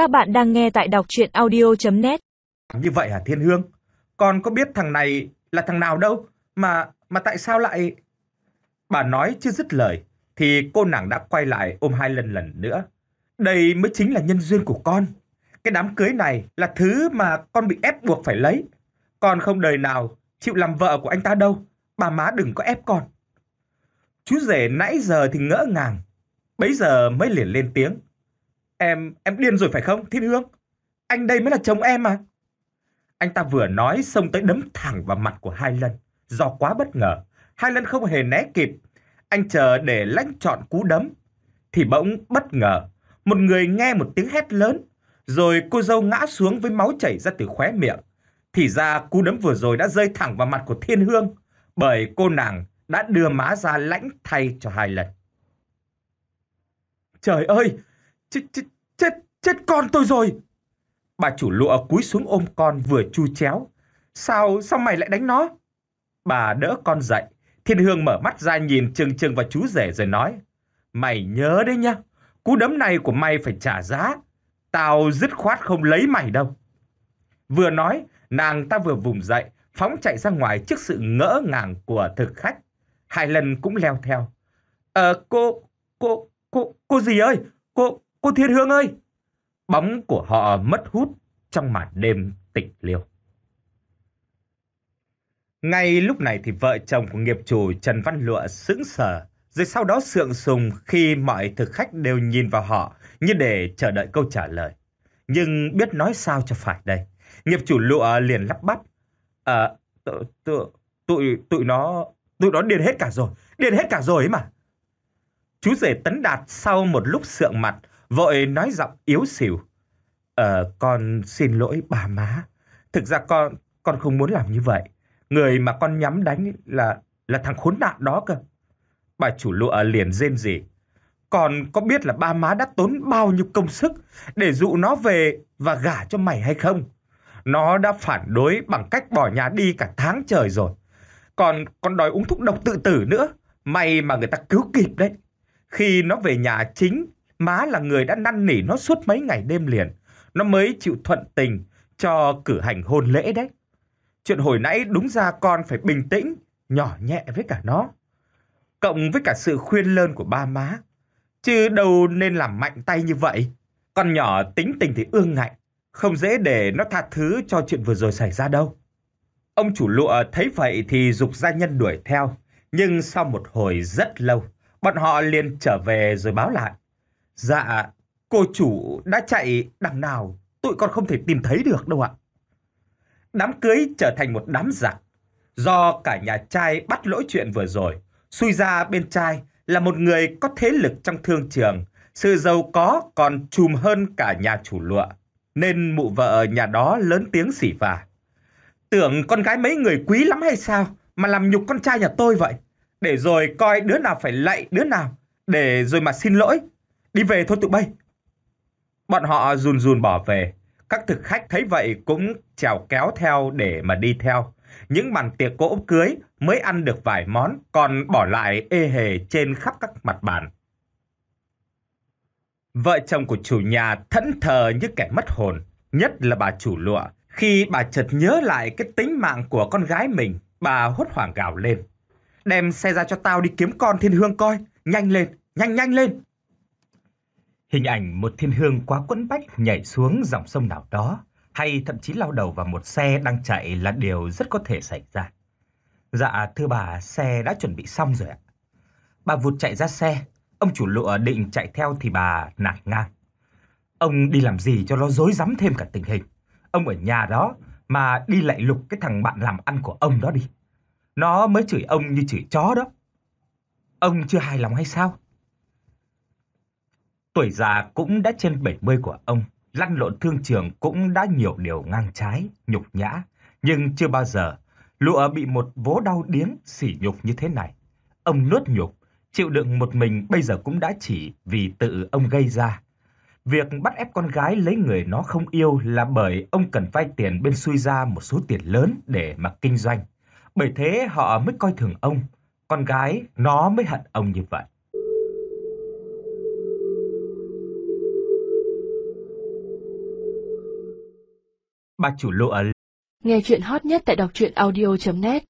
Các bạn đang nghe tại đọc chuyện audio.net Như vậy hả Thiên Hương? Con có biết thằng này là thằng nào đâu? Mà mà tại sao lại... Bà nói chưa dứt lời, thì cô nàng đã quay lại ôm hai lần lần nữa. Đây mới chính là nhân duyên của con. Cái đám cưới này là thứ mà con bị ép buộc phải lấy. Con không đời nào chịu làm vợ của anh ta đâu. Bà má đừng có ép con. Chú rể nãy giờ thì ngỡ ngàng. Bấy giờ mới liền lên tiếng. Em, em điên rồi phải không, Thiên Hương? Anh đây mới là chồng em mà. Anh ta vừa nói xông tới đấm thẳng vào mặt của Hai Lân. Do quá bất ngờ, Hai Lân không hề né kịp. Anh chờ để lãnh chọn cú đấm. Thì bỗng bất ngờ, một người nghe một tiếng hét lớn. Rồi cô dâu ngã xuống với máu chảy ra từ khóe miệng. Thì ra cú đấm vừa rồi đã rơi thẳng vào mặt của Thiên Hương. Bởi cô nàng đã đưa má ra lãnh thay cho Hai Lân. Trời ơi! Chết, chết, chết, chết con tôi rồi! Bà chủ lụa cúi xuống ôm con vừa chu chéo. Sao, sao mày lại đánh nó? Bà đỡ con dậy. Thiên Hương mở mắt ra nhìn trừng trừng vào chú rể rồi nói. Mày nhớ đấy nhá, cú đấm này của mày phải trả giá. Tao dứt khoát không lấy mày đâu. Vừa nói, nàng ta vừa vùng dậy, phóng chạy ra ngoài trước sự ngỡ ngàng của thực khách. Hai lần cũng leo theo. Ờ, cô, cô, cô, cô gì ơi? Cô, cô Thiên Hương ơi! Bóng của họ mất hút trong màn đêm tịch liêu. Ngay lúc này thì vợ chồng của nghiệp chủ Trần Văn Lụa sững sờ, rồi sau đó sượng sùng khi mọi thực khách đều nhìn vào họ như để chờ đợi câu trả lời. Nhưng biết nói sao cho phải đây. Nghiệp chủ Lụa liền lắp bắp. À, tụi, tụi, tụi, nó, tụi nó điên hết cả rồi, điên hết cả rồi ấy mà. Chú rể Tấn Đạt sau một lúc sượng mặt, vội nói giọng yếu xỉu. Ờ, con xin lỗi bà má. Thực ra con con không muốn làm như vậy. Người mà con nhắm đánh là là thằng khốn nạn đó cơ. Bà chủ lụa liền rên rỉ. còn có biết là ba má đã tốn bao nhiêu công sức để dụ nó về và gả cho mày hay không? Nó đã phản đối bằng cách bỏ nhà đi cả tháng trời rồi. Còn con đòi uống thuốc độc tự tử nữa. May mà người ta cứu kịp đấy. Khi nó về nhà chính, má là người đã năn nỉ nó suốt mấy ngày đêm liền. Nó mới chịu thuận tình cho cử hành hôn lễ đấy. Chuyện hồi nãy đúng ra con phải bình tĩnh, nhỏ nhẹ với cả nó. Cộng với cả sự khuyên lơn của ba má. Chứ đâu nên làm mạnh tay như vậy. Con nhỏ tính tình thì ương ngạnh, không dễ để nó tha thứ cho chuyện vừa rồi xảy ra đâu. Ông chủ lụa thấy vậy thì dục gia nhân đuổi theo. Nhưng sau một hồi rất lâu, bọn họ liền trở về rồi báo lại. Dạ, cô chủ đã chạy đằng nào, tụi con không thể tìm thấy được đâu ạ. Đám cưới trở thành một đám giặc. Do cả nhà trai bắt lỗi chuyện vừa rồi, xui ra bên trai là một người có thế lực trong thương trường, sự giàu có còn trùm hơn cả nhà chủ lụa, nên mụ vợ nhà đó lớn tiếng xỉ vả. Tưởng con gái mấy người quý lắm hay sao mà làm nhục con trai nhà tôi vậy? Để rồi coi đứa nào phải lạy đứa nào, để rồi mà xin lỗi. Đi về thôi tụi bay. Bọn họ run run bỏ về. Các thực khách thấy vậy cũng trèo kéo theo để mà đi theo. Những bàn tiệc cỗ cưới mới ăn được vài món, còn bỏ lại ê hề trên khắp các mặt bàn. Vợ chồng của chủ nhà thẫn thờ như kẻ mất hồn, nhất là bà chủ lụa. Khi bà chợt nhớ lại cái tính mạng của con gái mình, bà hốt hoảng gào lên. Đem xe ra cho tao đi kiếm con thiên hương coi, nhanh lên, nhanh nhanh lên. Hình ảnh một thiên hương quá quẫn bách nhảy xuống dòng sông nào đó, hay thậm chí lao đầu vào một xe đang chạy là điều rất có thể xảy ra. Dạ, thưa bà, xe đã chuẩn bị xong rồi ạ. Bà vụt chạy ra xe, ông chủ lụa định chạy theo thì bà nạt ngang. Ông đi làm gì cho nó dối rắm thêm cả tình hình. Ông ở nhà đó mà đi lại lục cái thằng bạn làm ăn của ông đó đi. Nó mới chửi ông như chửi chó đó. Ông chưa hài lòng hay sao? Tuổi già cũng đã trên 70 của ông, lăn lộn thương trường cũng đã nhiều điều ngang trái, nhục nhã, nhưng chưa bao giờ lụa bị một vố đau điếng sỉ nhục như thế này. Ông nuốt nhục, chịu đựng một mình bây giờ cũng đã chỉ vì tự ông gây ra. Việc bắt ép con gái lấy người nó không yêu là bởi ông cần vay tiền bên xui ra một số tiền lớn để mà kinh doanh. Bởi thế họ mới coi thường ông, con gái nó mới hận ông như vậy. Bà chủ lụa Nghe chuyện hot nhất tại đọc truyện audio.net